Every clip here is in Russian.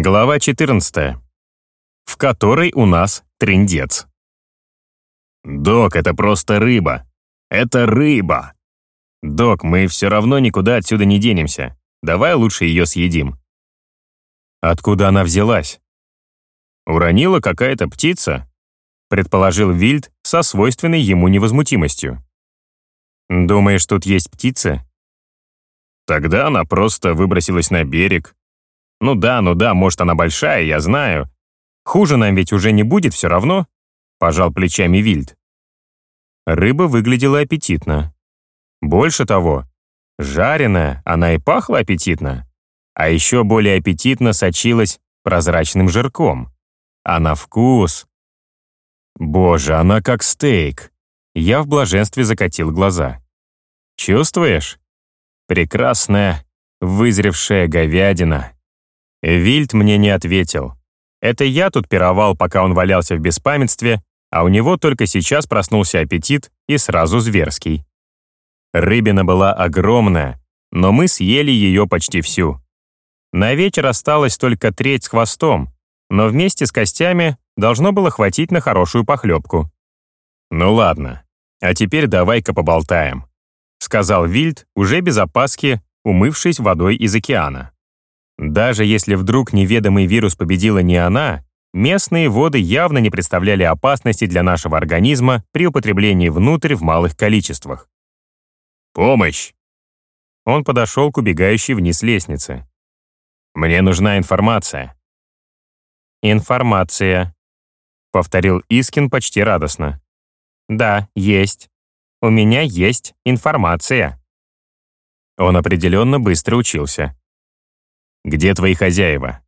Глава 14. В которой у нас трындец. «Док, это просто рыба. Это рыба. Док, мы все равно никуда отсюда не денемся. Давай лучше ее съедим». Откуда она взялась? Уронила какая-то птица, предположил Вильд со свойственной ему невозмутимостью. Думаешь, тут есть птицы? Тогда она просто выбросилась на берег. Ну да, ну да, может, она большая, я знаю. Хуже нам ведь уже не будет все равно, пожал плечами Вильд. Рыба выглядела аппетитно. Больше того, жареная, она и пахла аппетитно. А еще более аппетитно сочилась прозрачным жирком. А на вкус... Боже, она как стейк. Я в блаженстве закатил глаза. Чувствуешь? Прекрасная, вызревшая говядина. Вильд мне не ответил. Это я тут пировал, пока он валялся в беспамятстве, а у него только сейчас проснулся аппетит и сразу зверский. Рыбина была огромная, но мы съели ее почти всю. На вечер осталось только треть с хвостом, но вместе с костями должно было хватить на хорошую похлебку. «Ну ладно, а теперь давай-ка поболтаем», сказал Вильд, уже без опаски, умывшись водой из океана. Даже если вдруг неведомый вирус победила не она, местные воды явно не представляли опасности для нашего организма при употреблении внутрь в малых количествах. «Помощь!» Он подошел к убегающей вниз лестнице. «Мне нужна информация». «Информация», — повторил Искин почти радостно. «Да, есть. У меня есть информация». Он определенно быстро учился. «Где твои хозяева?»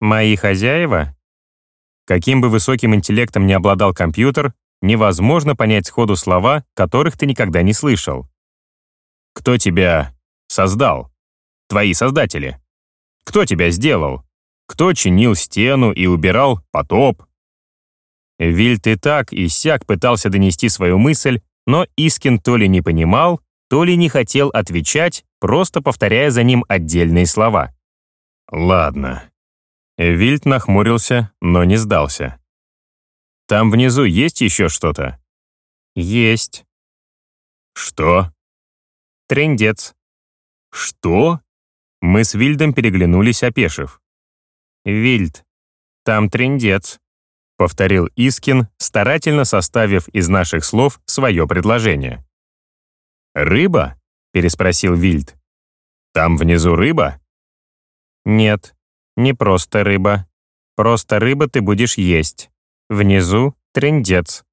«Мои хозяева?» Каким бы высоким интеллектом не обладал компьютер, невозможно понять сходу слова, которых ты никогда не слышал. Кто тебя создал? Твои создатели. Кто тебя сделал? Кто чинил стену и убирал потоп? Вильт и так, и сяк пытался донести свою мысль, но Искин то ли не понимал, то ли не хотел отвечать, просто повторяя за ним отдельные слова. «Ладно». Вильт нахмурился, но не сдался. «Там внизу есть еще что-то?» «Есть». «Что?» «Трендец». «Что?» Мы с Вильдом переглянулись, опешив. «Вильд, там трендец», — повторил Искин, старательно составив из наших слов свое предложение. «Рыба?» — переспросил Вильд. «Там внизу рыба?» «Нет, не просто рыба. Просто рыба ты будешь есть. Внизу — трендец».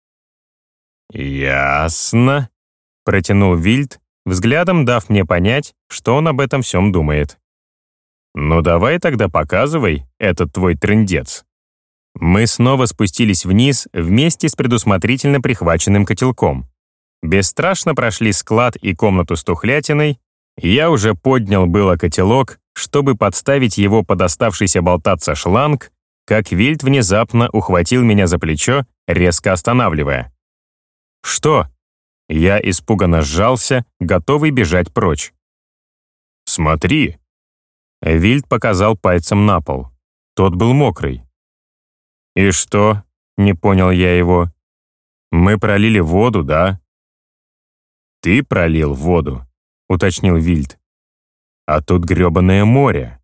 «Ясно», — протянул Вильд, взглядом дав мне понять, что он об этом всем думает. «Ну давай тогда показывай этот твой трындец». Мы снова спустились вниз вместе с предусмотрительно прихваченным котелком. Бесстрашно прошли склад и комнату с тухлятиной. Я уже поднял было котелок, чтобы подставить его под оставшийся болтаться шланг, как Вильд внезапно ухватил меня за плечо, резко останавливая. «Что?» Я испуганно сжался, готовый бежать прочь. «Смотри!» Вильд показал пальцем на пол. Тот был мокрый. «И что?» — не понял я его. «Мы пролили воду, да?» «Ты пролил воду», — уточнил Вильд. «А тут грёбаное море».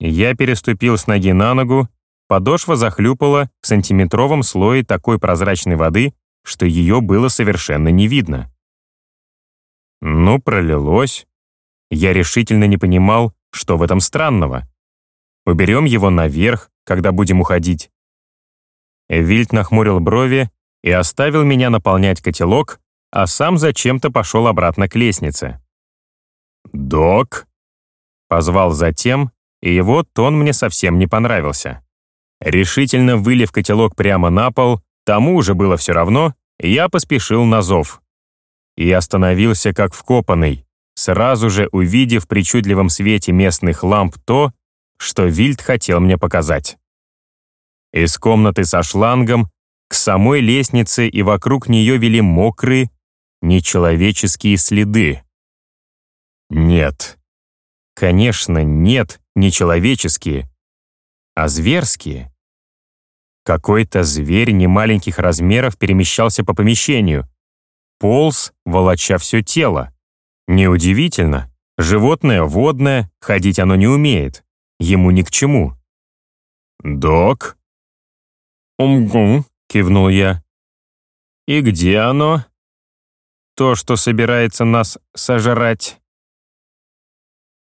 Я переступил с ноги на ногу, подошва захлюпала в сантиметровом слое такой прозрачной воды, что ее было совершенно не видно. Ну, пролилось. Я решительно не понимал, что в этом странного. Уберем его наверх, когда будем уходить. Вильд нахмурил брови и оставил меня наполнять котелок, а сам зачем-то пошел обратно к лестнице. «Док?» Позвал затем, и его тон мне совсем не понравился. Решительно вылив котелок прямо на пол, Тому уже было все равно, я поспешил на зов. И остановился как вкопанный, сразу же увидев в причудливом свете местных ламп то, что Вильд хотел мне показать. Из комнаты со шлангом к самой лестнице и вокруг нее вели мокрые, нечеловеческие следы. Нет. Конечно, нет, не человеческие, а зверские. Какой-то зверь немаленьких размеров перемещался по помещению. Полз, волоча все тело. Неудивительно. Животное водное, ходить оно не умеет. Ему ни к чему. «Док?» «Умгу», — кивнул я. «И где оно?» «То, что собирается нас сожрать».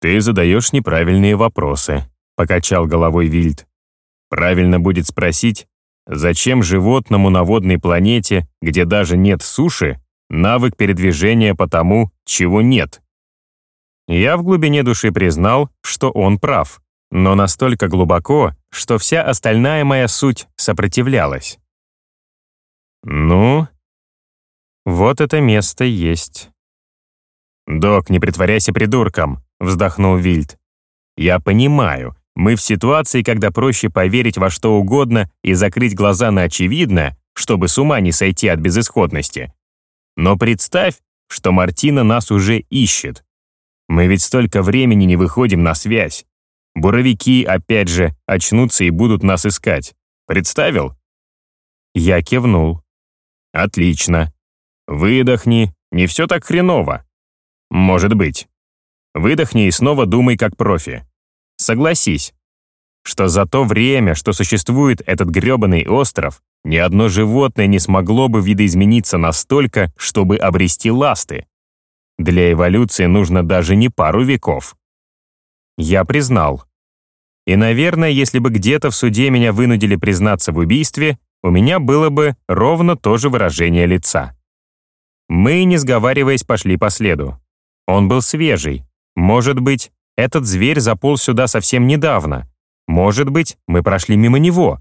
«Ты задаешь неправильные вопросы», — покачал головой Вильд. «Правильно будет спросить, зачем животному на водной планете, где даже нет суши, навык передвижения по тому, чего нет?» Я в глубине души признал, что он прав, но настолько глубоко, что вся остальная моя суть сопротивлялась. «Ну, вот это место есть». «Док, не притворяйся придурком», — вздохнул Вильд. «Я понимаю, мы в ситуации, когда проще поверить во что угодно и закрыть глаза на очевидное, чтобы с ума не сойти от безысходности. Но представь, что Мартина нас уже ищет. Мы ведь столько времени не выходим на связь. Буровики, опять же, очнутся и будут нас искать. Представил?» Я кивнул. «Отлично. Выдохни, не все так хреново. Может быть. Выдохни и снова думай как профи. Согласись, что за то время, что существует этот грёбаный остров, ни одно животное не смогло бы видоизмениться настолько, чтобы обрести ласты. Для эволюции нужно даже не пару веков. Я признал. И, наверное, если бы где-то в суде меня вынудили признаться в убийстве, у меня было бы ровно то же выражение лица. Мы, не сговариваясь, пошли по следу. Он был свежий, может быть, этот зверь заполз сюда совсем недавно. Может быть, мы прошли мимо него.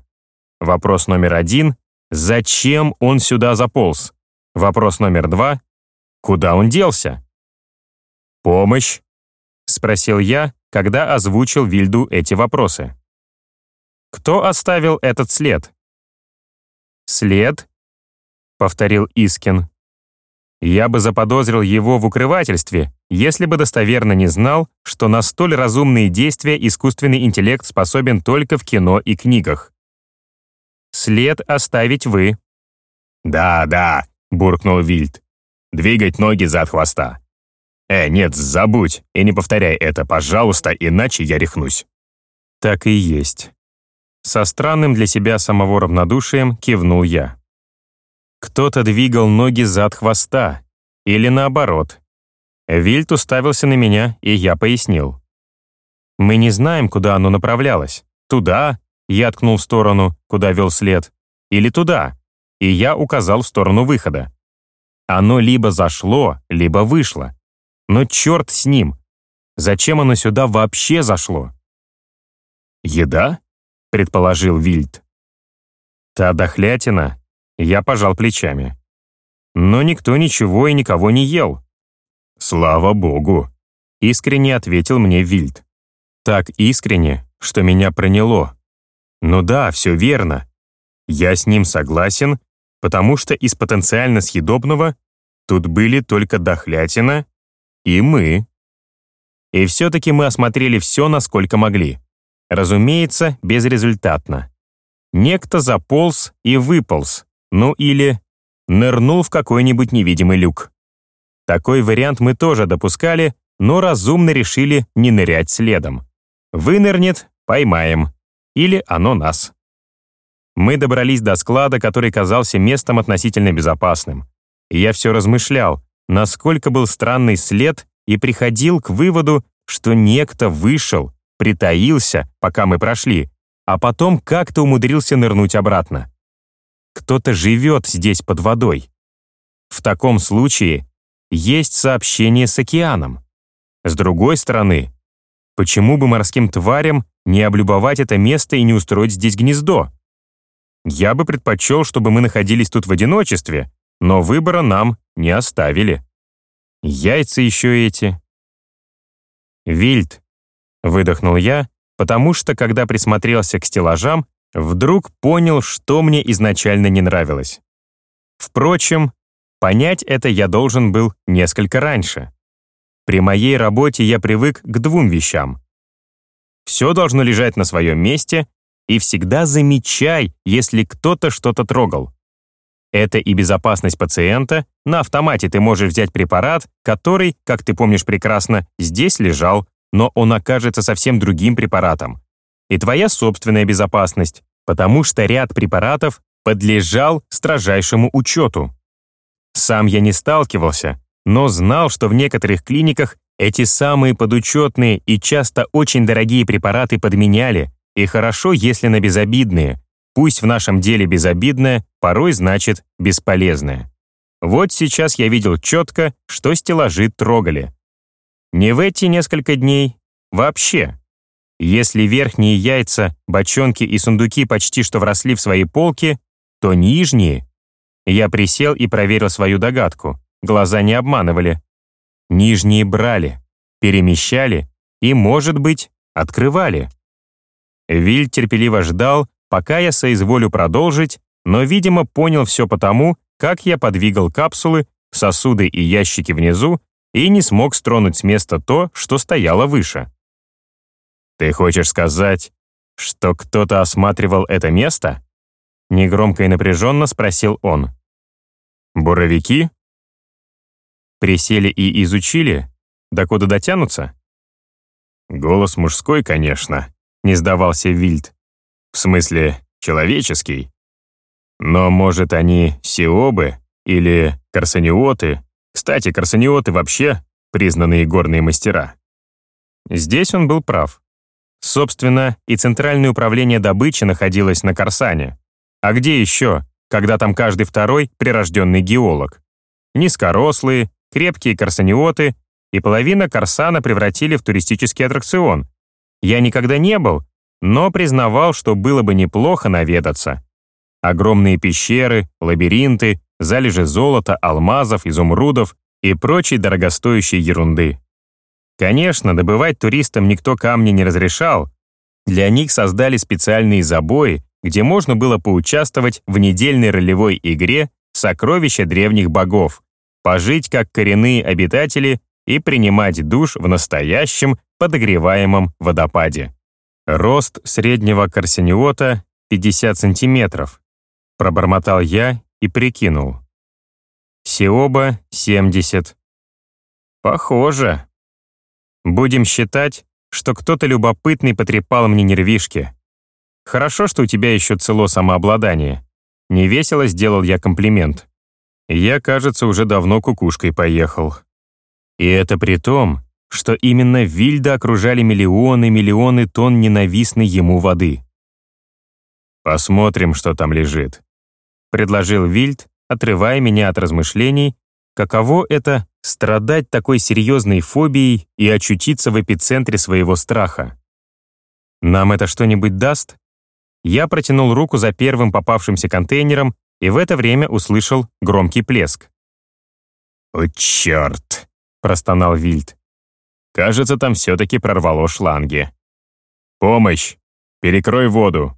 Вопрос номер один — зачем он сюда заполз? Вопрос номер два — куда он делся? «Помощь?» — спросил я, когда озвучил Вильду эти вопросы. «Кто оставил этот след?» «След?» — повторил Искин. Я бы заподозрил его в укрывательстве, если бы достоверно не знал, что на столь разумные действия искусственный интеллект способен только в кино и книгах. «След оставить вы». «Да, да», — буркнул Вильд. «Двигать ноги зад хвоста». «Э, нет, забудь, и не повторяй это, пожалуйста, иначе я рехнусь». Так и есть. Со странным для себя самого равнодушием кивнул я. Кто-то двигал ноги зад хвоста. Или наоборот. Вильт уставился на меня, и я пояснил. «Мы не знаем, куда оно направлялось. Туда?» Я ткнул в сторону, куда вел след. «Или туда?» И я указал в сторону выхода. Оно либо зашло, либо вышло. Но черт с ним. Зачем оно сюда вообще зашло? «Еда?» — предположил Вильд. Та дохлятина, я пожал плечами. Но никто ничего и никого не ел. «Слава богу!» — искренне ответил мне Вильд. Так искренне, что меня проняло. Ну да, все верно. Я с ним согласен, потому что из потенциально съедобного тут были только дохлятина и мы. И все-таки мы осмотрели все, насколько могли. Разумеется, безрезультатно. Некто заполз и выполз, ну или нырнул в какой-нибудь невидимый люк. Такой вариант мы тоже допускали, но разумно решили не нырять следом. Вынырнет — поймаем. Или оно нас. Мы добрались до склада, который казался местом относительно безопасным. Я все размышлял, насколько был странный след, и приходил к выводу, что некто вышел, притаился, пока мы прошли, а потом как-то умудрился нырнуть обратно. Кто-то живет здесь под водой. В таком случае есть сообщение с океаном. С другой стороны, почему бы морским тварям не облюбовать это место и не устроить здесь гнездо? Я бы предпочел, чтобы мы находились тут в одиночестве, но выбора нам не оставили. Яйца еще эти. «Вильд», — выдохнул я, потому что, когда присмотрелся к стеллажам, вдруг понял, что мне изначально не нравилось. Впрочем, понять это я должен был несколько раньше. При моей работе я привык к двум вещам. все должно лежать на своем месте, и всегда замечай, если кто-то что-то трогал. Это и безопасность пациента, на автомате ты можешь взять препарат, который, как ты помнишь прекрасно, здесь лежал, но он окажется совсем другим препаратом. И твоя собственная безопасность, потому что ряд препаратов подлежал строжайшему учету. Сам я не сталкивался, но знал, что в некоторых клиниках эти самые подучетные и часто очень дорогие препараты подменяли, и хорошо, если на безобидные. Пусть в нашем деле безобидное, порой значит бесполезное. Вот сейчас я видел четко, что стеллажи трогали. Не в эти несколько дней, вообще. Если верхние яйца, бочонки и сундуки почти что вросли в свои полки, то нижние... Я присел и проверил свою догадку. Глаза не обманывали. Нижние брали, перемещали и, может быть, открывали. Виль терпеливо ждал, пока я соизволю продолжить, но, видимо, понял все потому, как я подвигал капсулы, сосуды и ящики внизу и не смог стронуть с места то, что стояло выше. «Ты хочешь сказать, что кто-то осматривал это место?» Негромко и напряженно спросил он. «Буровики?» Присели и изучили? Докуда дотянутся? Голос мужской, конечно, не сдавался Вильд. В смысле, человеческий. Но, может, они сиобы или карсаниоты? Кстати, карсаниоты вообще признанные горные мастера. Здесь он был прав. Собственно, и Центральное управление добычи находилось на Корсане. А где еще, когда там каждый второй прирожденный геолог? Низкорослые, крепкие корсаниоты и половина Корсана превратили в туристический аттракцион. Я никогда не был, но признавал, что было бы неплохо наведаться. Огромные пещеры, лабиринты, залежи золота, алмазов, изумрудов и прочей дорогостоящей ерунды. Конечно, добывать туристам никто камни не разрешал. Для них создали специальные забои, где можно было поучаствовать в недельной ролевой игре «Сокровища древних богов», пожить как коренные обитатели и принимать душ в настоящем подогреваемом водопаде. Рост среднего корсениота 50 сантиметров. Пробормотал я и прикинул. Сиоба 70. Похоже. Будем считать, что кто-то любопытный потрепал мне нервишки. Хорошо, что у тебя еще цело самообладание. Невесело сделал я комплимент. Я, кажется, уже давно кукушкой поехал. И это при том, что именно Вильда окружали миллионы-миллионы тонн ненавистной ему воды. «Посмотрим, что там лежит», — предложил Вильд, отрывая меня от размышлений, каково это — страдать такой серьезной фобией и очутиться в эпицентре своего страха. «Нам это что-нибудь даст?» Я протянул руку за первым попавшимся контейнером и в это время услышал громкий плеск. «О, черт!» — простонал Вильд. «Кажется, там все-таки прорвало шланги. Помощь! Перекрой воду!»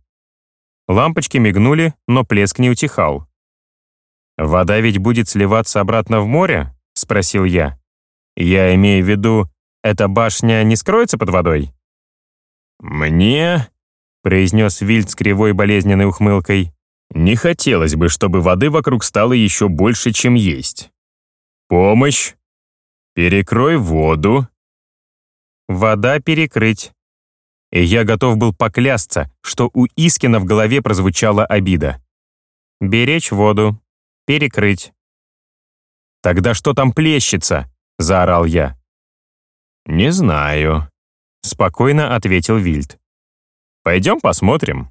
Лампочки мигнули, но плеск не утихал. «Вода ведь будет сливаться обратно в море?» — спросил я. «Я имею в виду, эта башня не скроется под водой?» «Мне произнес Вильд с кривой болезненной ухмылкой. «Не хотелось бы, чтобы воды вокруг стало еще больше, чем есть. Помощь! Перекрой воду!» «Вода перекрыть!» И я готов был поклясться, что у Искина в голове прозвучала обида. «Беречь воду, перекрыть». «Тогда что там плещется?» — заорал я. «Не знаю», — спокойно ответил Вильд. Пойдем посмотрим.